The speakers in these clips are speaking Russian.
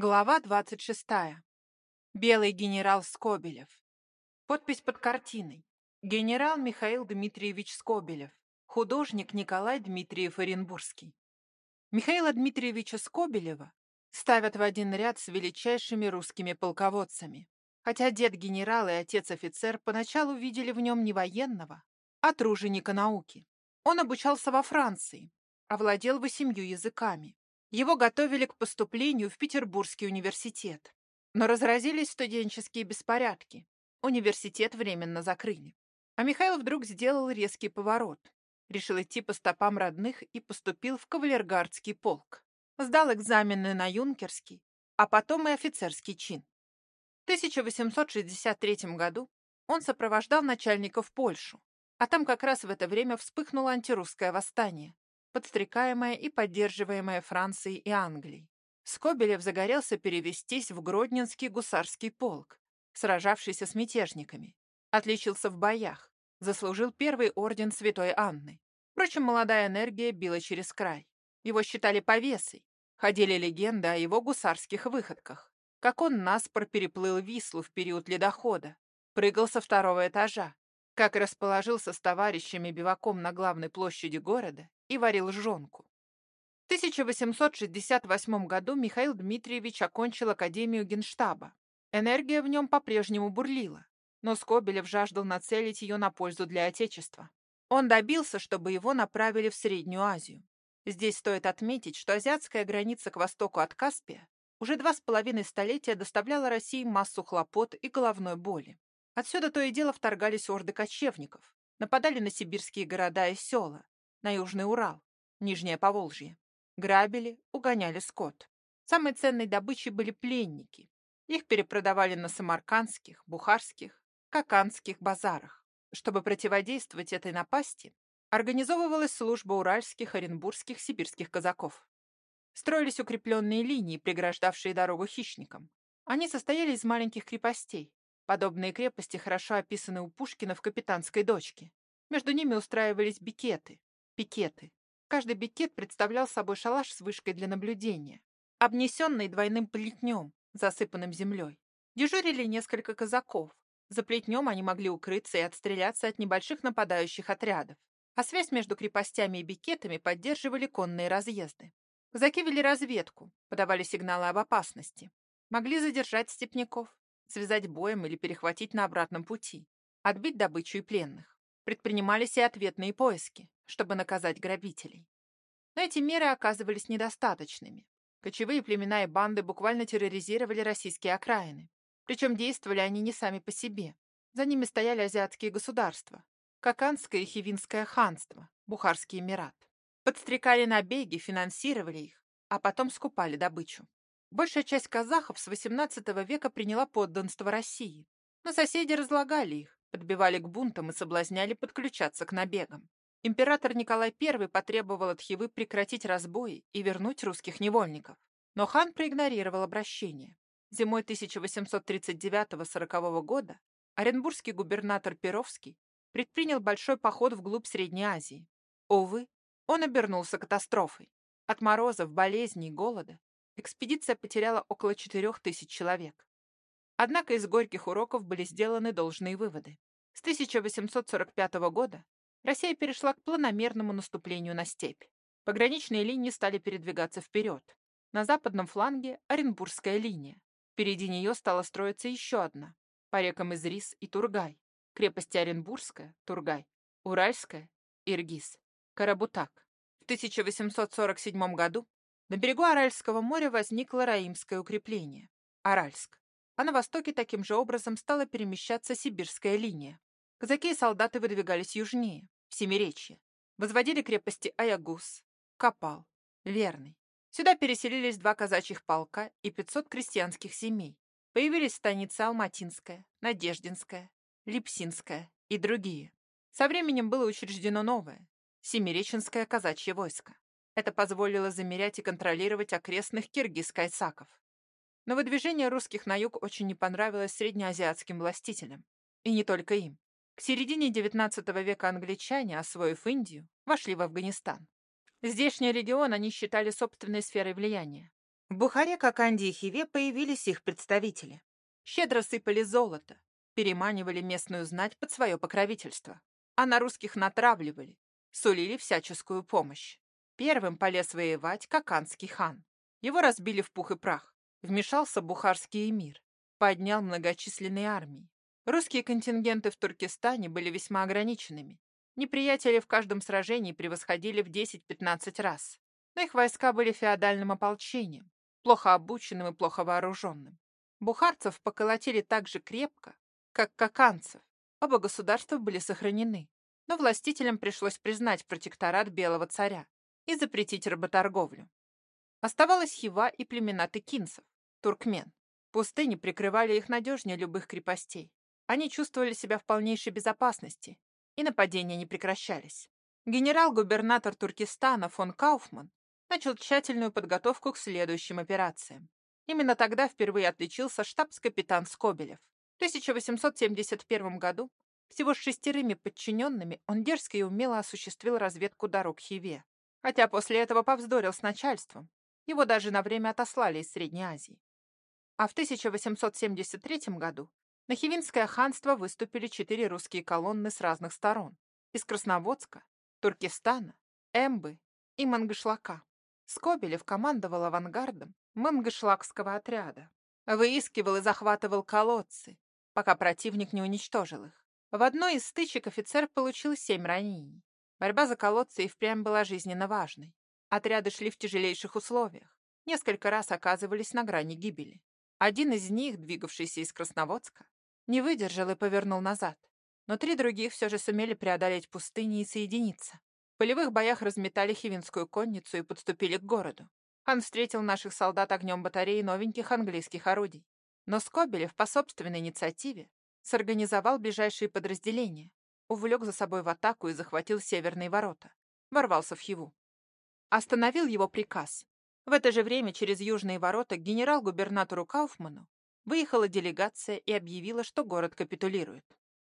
Глава 26. Белый генерал Скобелев. Подпись под картиной. Генерал Михаил Дмитриевич Скобелев. Художник Николай Дмитриев Оренбургский. Михаила Дмитриевича Скобелева ставят в один ряд с величайшими русскими полководцами. Хотя дед генерал и отец офицер поначалу видели в нем не военного, а труженика науки. Он обучался во Франции, овладел восемью языками. Его готовили к поступлению в Петербургский университет. Но разразились студенческие беспорядки. Университет временно закрыли. А Михаил вдруг сделал резкий поворот. Решил идти по стопам родных и поступил в кавалергардский полк. Сдал экзамены на юнкерский, а потом и офицерский чин. В 1863 году он сопровождал начальника в Польшу, а там как раз в это время вспыхнуло антирусское восстание, подстрекаемая и поддерживаемая Францией и Англией. Скобелев загорелся перевестись в Гродненский гусарский полк, сражавшийся с мятежниками. Отличился в боях, заслужил первый орден Святой Анны. Впрочем, молодая энергия била через край. Его считали повесой. Ходили легенды о его гусарских выходках. Как он наспор переплыл Вислу в период ледохода, прыгал со второго этажа, как расположился с товарищами биваком на главной площади города и варил жонку. В 1868 году Михаил Дмитриевич окончил Академию Генштаба. Энергия в нем по-прежнему бурлила, но Скобелев жаждал нацелить ее на пользу для Отечества. Он добился, чтобы его направили в Среднюю Азию. Здесь стоит отметить, что азиатская граница к востоку от Каспия уже два с половиной столетия доставляла России массу хлопот и головной боли. Отсюда то и дело вторгались орды кочевников, нападали на сибирские города и села, на Южный Урал, Нижнее Поволжье. Грабили, угоняли скот. Самой ценной добычей были пленники. Их перепродавали на самаркандских, бухарских, каканских базарах. Чтобы противодействовать этой напасти, организовывалась служба уральских, оренбургских, сибирских казаков. Строились укрепленные линии, преграждавшие дорогу хищникам. Они состояли из маленьких крепостей. Подобные крепости хорошо описаны у Пушкина в «Капитанской дочке». Между ними устраивались бикеты, пикеты. Каждый бикет представлял собой шалаш с вышкой для наблюдения, обнесенный двойным плетнем, засыпанным землей. Дежурили несколько казаков. За плетнем они могли укрыться и отстреляться от небольших нападающих отрядов. А связь между крепостями и бикетами поддерживали конные разъезды. Казаки вели разведку, подавали сигналы об опасности. Могли задержать степняков, связать боем или перехватить на обратном пути, отбить добычу и пленных. Предпринимались и ответные поиски, чтобы наказать грабителей. Но эти меры оказывались недостаточными. Кочевые племена и банды буквально терроризировали российские окраины. Причем действовали они не сами по себе. За ними стояли азиатские государства. Каканское и Хивинское ханство, Бухарский Эмират. Подстрекали набеги, финансировали их, а потом скупали добычу. Большая часть казахов с XVIII века приняла подданство России, но соседи разлагали их, подбивали к бунтам и соблазняли подключаться к набегам. Император Николай I потребовал от Хивы прекратить разбои и вернуть русских невольников. Но хан проигнорировал обращение. Зимой 1839-40 года оренбургский губернатор Перовский предпринял большой поход вглубь Средней Азии. Увы, он обернулся катастрофой. От морозов, болезней и голода экспедиция потеряла около 4000 человек. Однако из горьких уроков были сделаны должные выводы. С 1845 года Россия перешла к планомерному наступлению на степь. Пограничные линии стали передвигаться вперед. На западном фланге – Оренбургская линия. Впереди нее стала строиться еще одна. По рекам Изрис и Тургай. Крепости Оренбургская, Тургай, Уральская, Иргиз, Карабутак. В 1847 году на берегу Аральского моря возникло Раимское укрепление – Аральск а на востоке таким же образом стала перемещаться сибирская линия. Казаки и солдаты выдвигались южнее, в Семиречье. Возводили крепости Аягус, Копал, Верный. Сюда переселились два казачьих полка и 500 крестьянских семей. Появились станицы Алматинская, Надеждинская, Липсинская и другие. Со временем было учреждено новое – Семиреченское казачье войско. Это позволило замерять и контролировать окрестных киргиз-кайсаков. Но выдвижение русских на юг очень не понравилось среднеазиатским властителям. И не только им. К середине XIX века англичане, освоив Индию, вошли в Афганистан. Здешний регион они считали собственной сферой влияния. В Бухаре, Коканде и Хиве появились их представители. Щедро сыпали золото, переманивали местную знать под свое покровительство, а на русских натравливали, сулили всяческую помощь. Первым полез воевать Коканский хан. Его разбили в пух и прах. Вмешался бухарский эмир, поднял многочисленные армии. Русские контингенты в Туркестане были весьма ограниченными. Неприятели в каждом сражении превосходили в 10-15 раз. Но их войска были феодальным ополчением, плохо обученным и плохо вооруженным. Бухарцев поколотили так же крепко, как каканцев. Оба государства были сохранены, но властителям пришлось признать протекторат Белого царя и запретить работорговлю. Оставалась Хива и племена тыкинцев, туркмен. Пустыни прикрывали их надежнее любых крепостей. Они чувствовали себя в полнейшей безопасности, и нападения не прекращались. Генерал-губернатор Туркестана фон Кауфман начал тщательную подготовку к следующим операциям. Именно тогда впервые отличился штабс-капитан Скобелев. В 1871 году всего с шестерыми подчиненными он дерзко и умело осуществил разведку дорог Хиве. Хотя после этого повздорил с начальством. Его даже на время отослали из Средней Азии. А в 1873 году на Хивинское ханство выступили четыре русские колонны с разных сторон. Из Красноводска, Туркестана, Эмбы и Мангышлака. Скобелев командовал авангардом Мангышлакского отряда. Выискивал и захватывал колодцы, пока противник не уничтожил их. В одной из стычек офицер получил семь ранений. Борьба за колодцы и впрямь была жизненно важной. Отряды шли в тяжелейших условиях. Несколько раз оказывались на грани гибели. Один из них, двигавшийся из Красноводска, не выдержал и повернул назад. Но три других все же сумели преодолеть пустыни и соединиться. В полевых боях разметали хивинскую конницу и подступили к городу. Хан встретил наших солдат огнем батареи новеньких английских орудий. Но Скобелев по собственной инициативе сорганизовал ближайшие подразделения, увлек за собой в атаку и захватил северные ворота. Ворвался в Хиву. Остановил его приказ. В это же время через южные ворота к генерал-губернатору Кауфману выехала делегация и объявила, что город капитулирует.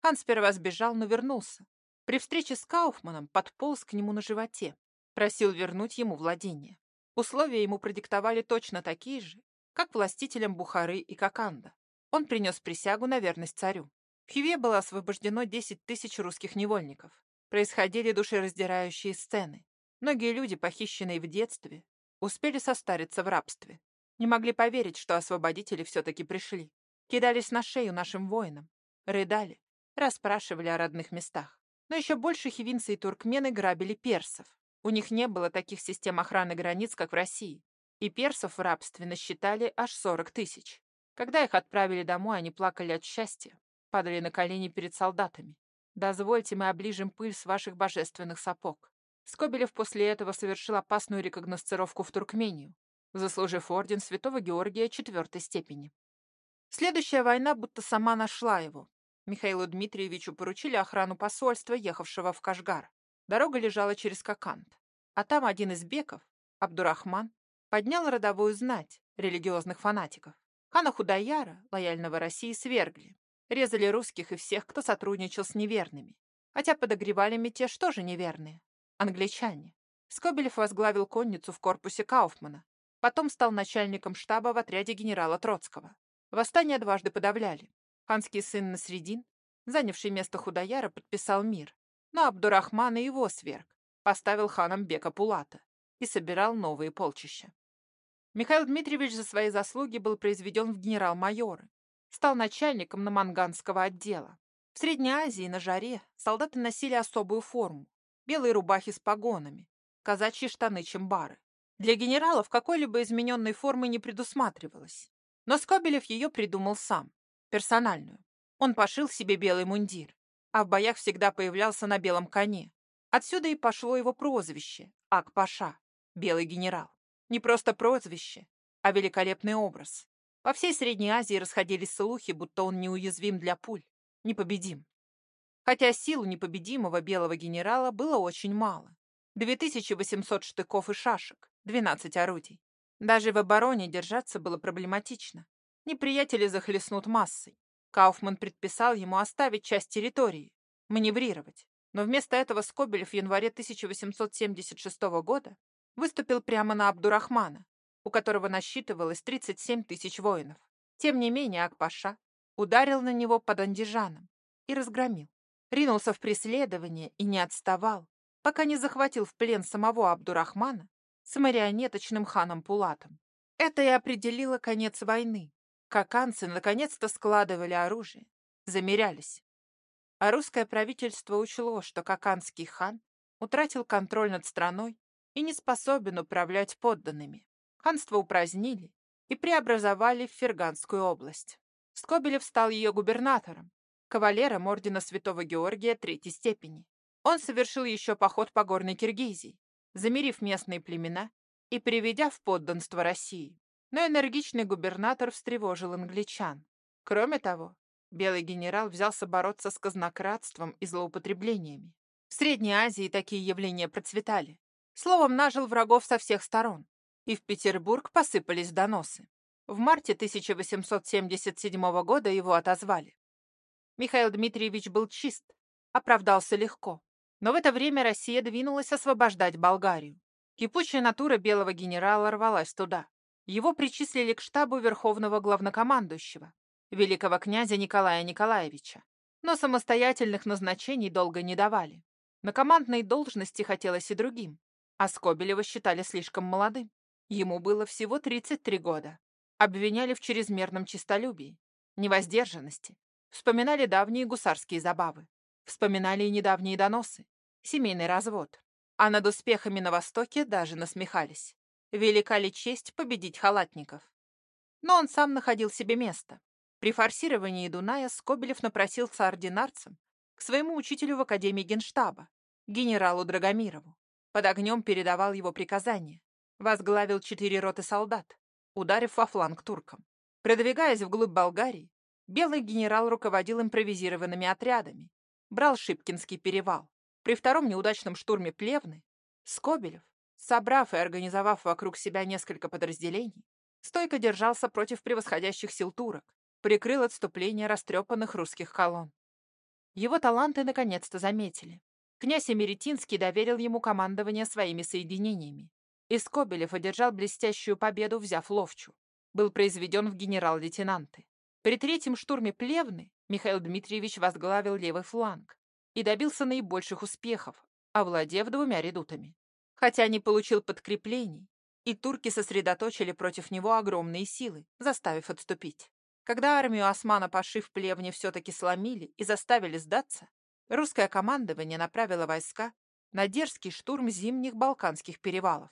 Хан сперва сбежал, но вернулся, при встрече с Кауфманом подполз к нему на животе, просил вернуть ему владение. Условия ему продиктовали точно такие же, как властителям Бухары и Коканда. Он принес присягу на верность царю. В Хиве было освобождено 10 тысяч русских невольников. Происходили душераздирающие сцены. Многие люди, похищенные в детстве, успели состариться в рабстве. Не могли поверить, что освободители все-таки пришли. Кидались на шею нашим воинам, рыдали, расспрашивали о родных местах. Но еще больше хивинцы и туркмены грабили персов. У них не было таких систем охраны границ, как в России. И персов в рабстве насчитали аж 40 тысяч. Когда их отправили домой, они плакали от счастья, падали на колени перед солдатами. «Дозвольте, мы оближем пыль с ваших божественных сапог». Скобелев после этого совершил опасную рекогносцировку в Туркмению, заслужив орден Святого Георгия четвертой степени. Следующая война будто сама нашла его, Михаилу Дмитриевичу поручили охрану посольства, ехавшего в Кашгар. Дорога лежала через Кокант. А там один из беков, Абдурахман, поднял родовую знать религиозных фанатиков. Хана Худаяра, лояльного России, свергли. Резали русских и всех, кто сотрудничал с неверными. Хотя подогревали мятеж тоже неверные. Англичане. Скобелев возглавил конницу в корпусе Кауфмана. Потом стал начальником штаба в отряде генерала Троцкого. Восстание дважды подавляли. Ханский сын Насредин, занявший место Худаяра, подписал мир, но Абдурахман и его сверг, поставил ханом Бека Пулата и собирал новые полчища. Михаил Дмитриевич за свои заслуги был произведен в генерал-майоры, стал начальником Наманганского отдела. В Средней Азии на жаре солдаты носили особую форму – белые рубахи с погонами, казачьи штаны-чембары. Для генералов какой-либо измененной формы не предусматривалось, но Скобелев ее придумал сам персональную. Он пошил себе белый мундир, а в боях всегда появлялся на белом коне. Отсюда и пошло его прозвище – Ак-Паша, белый генерал. Не просто прозвище, а великолепный образ. По всей Средней Азии расходились слухи, будто он неуязвим для пуль, непобедим. Хотя сил непобедимого белого генерала было очень мало. 2800 штыков и шашек, 12 орудий. Даже в обороне держаться было проблематично. Неприятели захлестнут массой. Кауфман предписал ему оставить часть территории, маневрировать. Но вместо этого Скобелев в январе 1876 года выступил прямо на Абдурахмана, у которого насчитывалось 37 тысяч воинов. Тем не менее Акпаша ударил на него под Андижаном и разгромил. Ринулся в преследование и не отставал, пока не захватил в плен самого Абдурахмана с марионеточным ханом Пулатом. Это и определило конец войны. Каканцы наконец-то складывали оружие, замерялись. А русское правительство учло, что каканский хан утратил контроль над страной и не способен управлять подданными. Ханство упразднили и преобразовали в Ферганскую область. Скобелев стал ее губернатором, кавалером ордена Святого Георгия третьей степени. Он совершил еще поход по горной Киргизии, замерив местные племена и приведя в подданство России. Но энергичный губернатор встревожил англичан. Кроме того, белый генерал взялся бороться с казнократством и злоупотреблениями. В Средней Азии такие явления процветали. Словом, нажил врагов со всех сторон, и в Петербург посыпались доносы. В марте 1877 года его отозвали. Михаил Дмитриевич был чист, оправдался легко. Но в это время Россия двинулась освобождать Болгарию. Кипучая натура белого генерала рвалась туда. Его причислили к штабу Верховного Главнокомандующего, великого князя Николая Николаевича. Но самостоятельных назначений долго не давали. На командной должности хотелось и другим, а Скобелева считали слишком молодым. Ему было всего 33 года. Обвиняли в чрезмерном честолюбии, невоздержанности. Вспоминали давние гусарские забавы. Вспоминали и недавние доносы, семейный развод. А над успехами на Востоке даже насмехались. Велика ли честь победить халатников? Но он сам находил себе место. При форсировании Дуная Скобелев напросился ординарцем к своему учителю в Академии Генштаба, генералу Драгомирову. Под огнем передавал его приказания. Возглавил четыре роты солдат, ударив во фланг туркам. Продвигаясь вглубь Болгарии, белый генерал руководил импровизированными отрядами, брал Шипкинский перевал. При втором неудачном штурме Плевны Скобелев, собрав и организовав вокруг себя несколько подразделений, стойко держался против превосходящих сил турок, прикрыл отступление растрепанных русских колонн. Его таланты наконец-то заметили. Князь Эмеретинский доверил ему командование своими соединениями. И Скобелев одержал блестящую победу, взяв Ловчу. Был произведен в генерал-лейтенанты. При третьем штурме Плевны Михаил Дмитриевич возглавил левый фланг, и добился наибольших успехов, овладев двумя редутами. Хотя не получил подкреплений, и турки сосредоточили против него огромные силы, заставив отступить. Когда армию Османа Паши в плевне все-таки сломили и заставили сдаться, русское командование направило войска на дерзкий штурм зимних Балканских перевалов.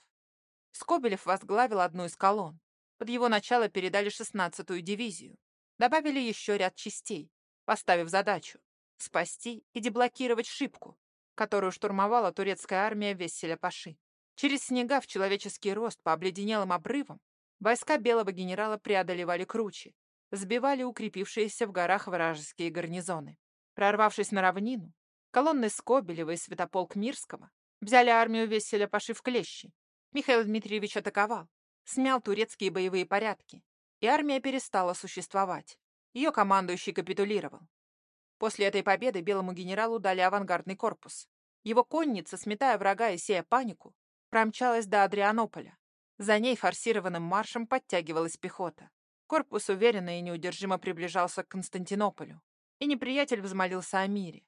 Скобелев возглавил одну из колонн. Под его начало передали 16-ю дивизию. Добавили еще ряд частей, поставив задачу спасти и деблокировать шибку, которую штурмовала турецкая армия Весселя Паши. Через снега в человеческий рост по обледенелым обрывам войска белого генерала преодолевали кручи, сбивали укрепившиеся в горах вражеские гарнизоны. Прорвавшись на равнину, колонны Скобелева и Святополк Мирского взяли армию Весселя Паши в клещи. Михаил Дмитриевич атаковал, смял турецкие боевые порядки, и армия перестала существовать. Ее командующий капитулировал. После этой победы белому генералу дали авангардный корпус. Его конница, сметая врага и сея панику, промчалась до Адрианополя. За ней форсированным маршем подтягивалась пехота. Корпус уверенно и неудержимо приближался к Константинополю, и неприятель взмолился о мире.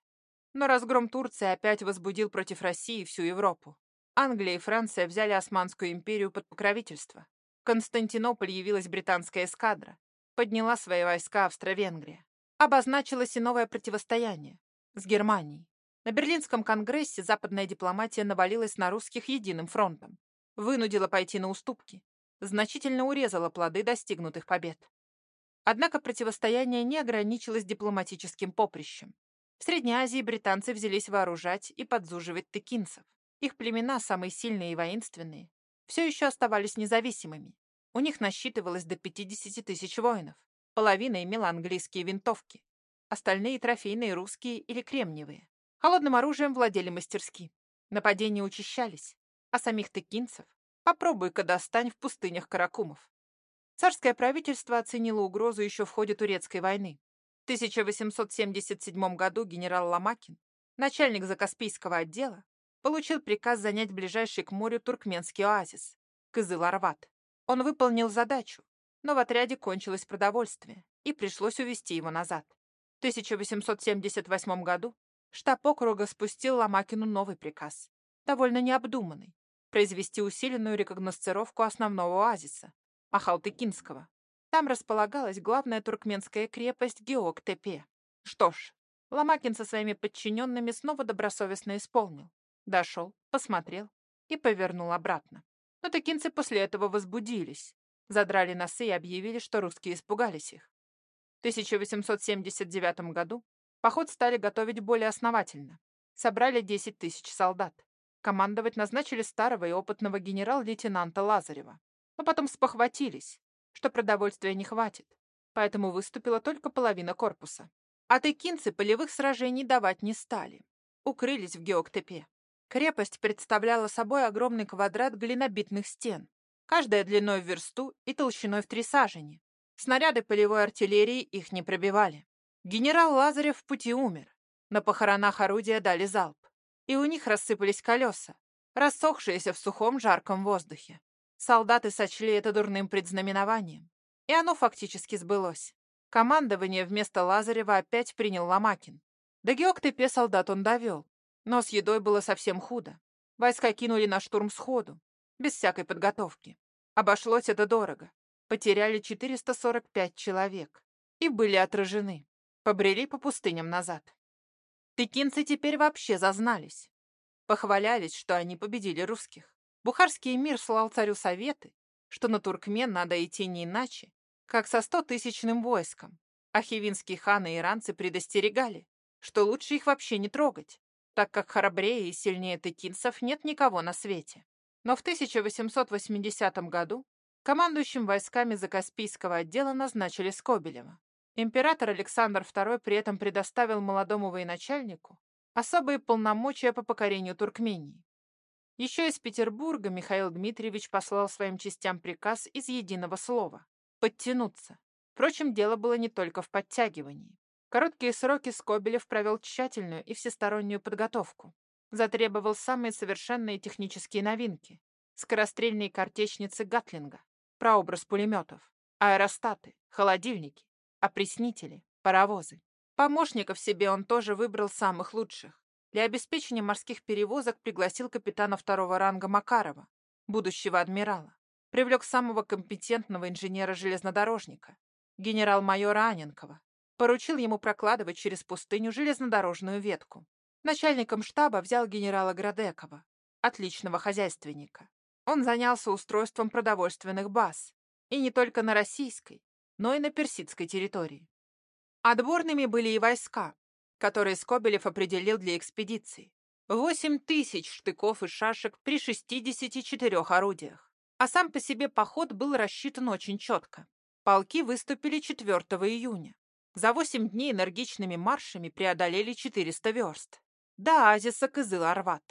Но разгром Турции опять возбудил против России всю Европу. Англия и Франция взяли Османскую империю под покровительство. Константинополь явилась британская эскадра, подняла свои войска Австро-Венгрия. Обозначилось и новое противостояние с Германией. На Берлинском конгрессе западная дипломатия навалилась на русских единым фронтом, вынудила пойти на уступки, значительно урезала плоды достигнутых побед. Однако противостояние не ограничилось дипломатическим поприщем. В Средней Азии британцы взялись вооружать и подзуживать тыкинцев. Их племена, самые сильные и воинственные, все еще оставались независимыми. У них насчитывалось до 50 тысяч воинов. Половина имела английские винтовки, остальные трофейные русские или кремниевые. Холодным оружием владели мастерски. Нападения учащались, а самих тыкинцев попробуй-ка достань в пустынях Каракумов. Царское правительство оценило угрозу еще в ходе Турецкой войны. В 1877 году генерал Ломакин, начальник Закаспийского отдела, получил приказ занять ближайший к морю туркменский оазис – Кызыл-Арват. Он выполнил задачу, но в отряде кончилось продовольствие, и пришлось увести его назад. В 1878 году штаб округа спустил Ломакину новый приказ, довольно необдуманный, произвести усиленную рекогносцировку основного оазиса, Ахалтыкинского. Там располагалась главная туркменская крепость Геок-Тепе. Что ж, Ломакин со своими подчиненными снова добросовестно исполнил. Дошел, посмотрел и повернул обратно. Но тыкинцы после этого возбудились, задрали носы и объявили, что русские испугались их. В 1879 году поход стали готовить более основательно. Собрали 10 тысяч солдат. Командовать назначили старого и опытного генерал-лейтенанта Лазарева. Но потом спохватились, что продовольствия не хватит, поэтому выступила только половина корпуса. А тыкинцы полевых сражений давать не стали. Укрылись в Геоктепе. Крепость представляла собой огромный квадрат глинобитных стен, каждая длиной в версту и толщиной в три сажени. Снаряды полевой артиллерии их не пробивали. Генерал Лазарев в пути умер. На похоронах орудия дали залп. И у них рассыпались колеса, рассохшиеся в сухом жарком воздухе. Солдаты сочли это дурным предзнаменованием. И оно фактически сбылось. Командование вместо Лазарева опять принял Ломакин. До Геоктепе солдат он довел, но с едой было совсем худо. Войска кинули на штурм сходу, без всякой подготовки. Обошлось это дорого. Потеряли 445 человек. И были отражены. Побрели по пустыням назад. Тыкинцы теперь вообще зазнались. Похвалялись, что они победили русских. Бухарский мир слал царю советы, что на Туркмен надо идти не иначе, как со стотысячным войском. А ханы и иранцы предостерегали, что лучше их вообще не трогать, так как храбрее и сильнее тыкинцев нет никого на свете. Но в 1880 году командующим войсками Закаспийского отдела назначили Скобелева. Император Александр II при этом предоставил молодому военачальнику особые полномочия по покорению Туркмении. Еще из Петербурга Михаил Дмитриевич послал своим частям приказ из единого слова – подтянуться. Впрочем, дело было не только в подтягивании короткие сроки Скобелев провел тщательную и всестороннюю подготовку. Затребовал самые совершенные технические новинки. Скорострельные картечницы Гатлинга, прообраз пулеметов, аэростаты, холодильники, опреснители, паровозы. Помощников себе он тоже выбрал самых лучших. Для обеспечения морских перевозок пригласил капитана второго ранга Макарова, будущего адмирала. Привлек самого компетентного инженера-железнодорожника, генерал-майора Аненкова, поручил ему прокладывать через пустыню железнодорожную ветку. Начальником штаба взял генерала Градекова, отличного хозяйственника. Он занялся устройством продовольственных баз, и не только на российской, но и на персидской территории. Отборными были и войска, которые Скобелев определил для экспедиции. Восемь тысяч штыков и шашек при 64 орудиях. А сам по себе поход был рассчитан очень четко. Полки выступили 4 июня. За восемь дней энергичными маршами преодолели 400 верст. До оазиса Кызыл-Арват.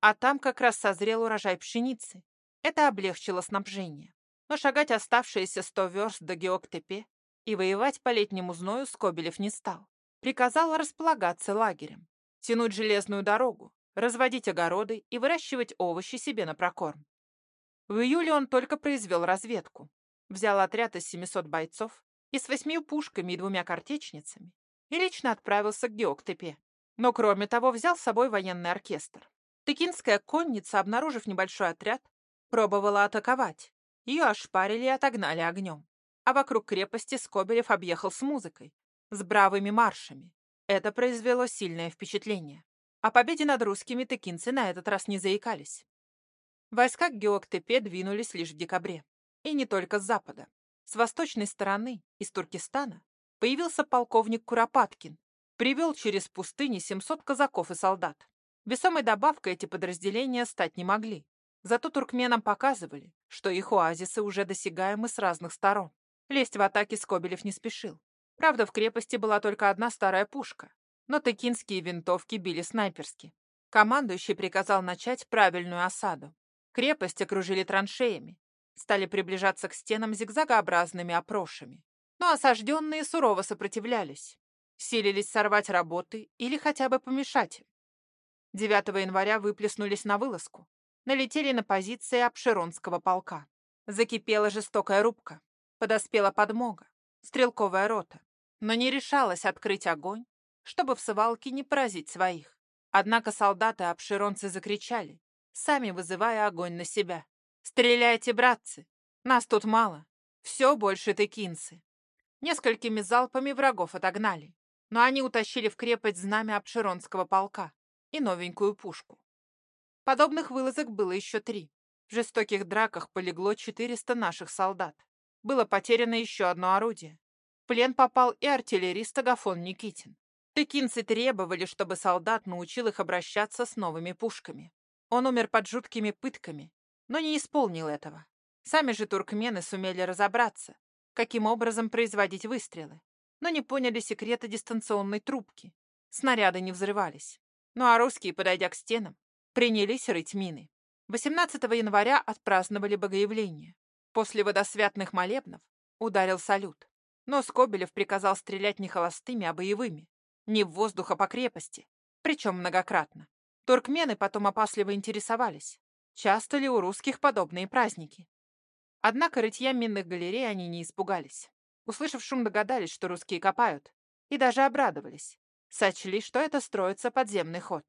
А там как раз созрел урожай пшеницы. Это облегчило снабжение. Но шагать оставшиеся 100 верст до Геоктепе и воевать по летнему зною Скобелев не стал. Приказал располагаться лагерем, тянуть железную дорогу, разводить огороды и выращивать овощи себе на прокорм. В июле он только произвел разведку. Взял отряд из 700 бойцов, и с восьми пушками и двумя картечницами, и лично отправился к Геоктепе. Но, кроме того, взял с собой военный оркестр. Тыкинская конница, обнаружив небольшой отряд, пробовала атаковать. Ее ошпарили и отогнали огнем. А вокруг крепости Скобелев объехал с музыкой, с бравыми маршами. Это произвело сильное впечатление. О победе над русскими тыкинцы на этот раз не заикались. Войска к Геоктепе двинулись лишь в декабре. И не только с запада. С восточной стороны, из Туркестана, появился полковник Куропаткин. Привел через пустыни 700 казаков и солдат. Весомой добавкой эти подразделения стать не могли. Зато туркменам показывали, что их оазисы уже досягаемы с разных сторон. Лезть в атаки Скобелев не спешил. Правда, в крепости была только одна старая пушка, но тыкинские винтовки били снайперски. Командующий приказал начать правильную осаду. Крепость окружили траншеями, стали приближаться к стенам зигзагообразными опрошами. Но осажденные сурово сопротивлялись, силились сорвать работы или хотя бы помешать им. 9 января выплеснулись на вылазку, налетели на позиции Обширонского полка. Закипела жестокая рубка. Подоспела подмога, стрелковая рота, но не решалась открыть огонь, чтобы в свалке не поразить своих. Однако солдаты-обширонцы закричали, сами вызывая огонь на себя. «Стреляйте, братцы! Нас тут мало. Все больше тыкинцы». Несколькими залпами врагов отогнали, но они утащили в крепость знамя обширонского полка и новенькую пушку. Подобных вылазок было еще три. В жестоких драках полегло 400 наших солдат. Было потеряно еще одно орудие. В плен попал и артиллерист Агафон Никитин. Тыкинцы требовали, чтобы солдат научил их обращаться с новыми пушками. Он умер под жуткими пытками, но не исполнил этого. Сами же туркмены сумели разобраться, каким образом производить выстрелы, но не поняли секрета дистанционной трубки. Снаряды не взрывались. Ну а русские, подойдя к стенам, принялись рыть мины. 18 января отпраздновали Богоявление. После водосвятных молебнов ударил салют. Но Скобелев приказал стрелять не холостыми, а боевыми. Не в воздух, а по крепости. Причем многократно. Туркмены потом опасливо интересовались, часто ли у русских подобные праздники. Однако рытья минных галерей они не испугались. Услышав шум, догадались, что русские копают, и даже обрадовались. Сочли, что это строится подземный ход.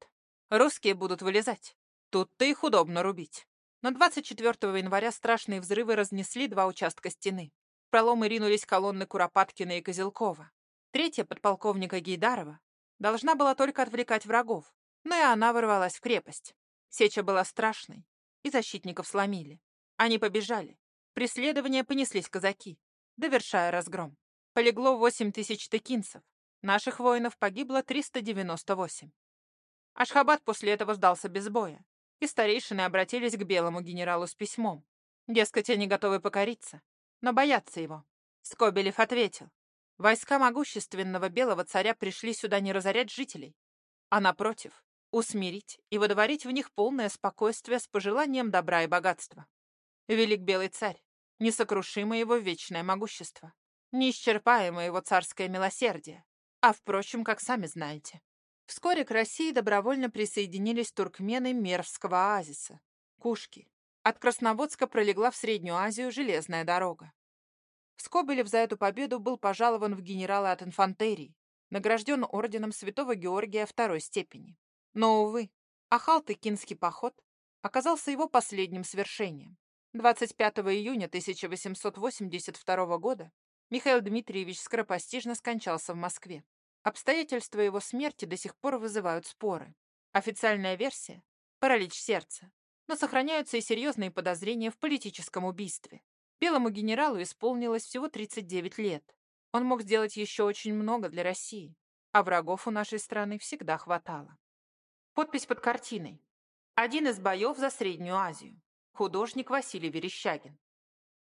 Русские будут вылезать. Тут-то их удобно рубить. Но 24 января страшные взрывы разнесли два участка стены. В проломы ринулись колонны Куропаткина и Козелкова. Третья, подполковника Гейдарова, должна была только отвлекать врагов, но и она ворвалась в крепость. Сеча была страшной, и защитников сломили. Они побежали. Преследование понеслись казаки, довершая разгром. Полегло 8 тысяч текинцев. Наших воинов погибло 398. Ашхабад после этого сдался без боя, и старейшины обратились к белому генералу с письмом. Дескать, они готовы покориться, но боятся его. Скобелев ответил. Войска могущественного белого царя пришли сюда не разорять жителей, а, напротив, усмирить и водворить в них полное спокойствие с пожеланием добра и богатства. Велик белый царь, несокрушимое его вечное могущество, неисчерпаемое его царское милосердие, а, впрочем, как сами знаете. Вскоре к России добровольно присоединились туркмены Мервского оазиса, Кушки. От Красноводска пролегла в Среднюю Азию железная дорога. Скобелев за эту победу был пожалован в генералы от инфантерии, награжден орденом Святого Георгия второй степени. Но, увы, Ахал-Тыкинский поход оказался его последним свершением. 25 июня 1882 года Михаил Дмитриевич скоропостижно скончался в Москве. Обстоятельства его смерти до сих пор вызывают споры. Официальная версия – паралич сердца, но сохраняются и серьезные подозрения в политическом убийстве. Белому генералу исполнилось всего 39 лет. Он мог сделать еще очень много для России, а врагов у нашей страны всегда хватало. Подпись под картиной. Один из боев за Среднюю Азию. Художник Василий Верещагин.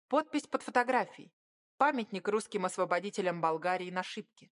Подпись под фотографией. Памятник русским освободителям Болгарии на Шипке.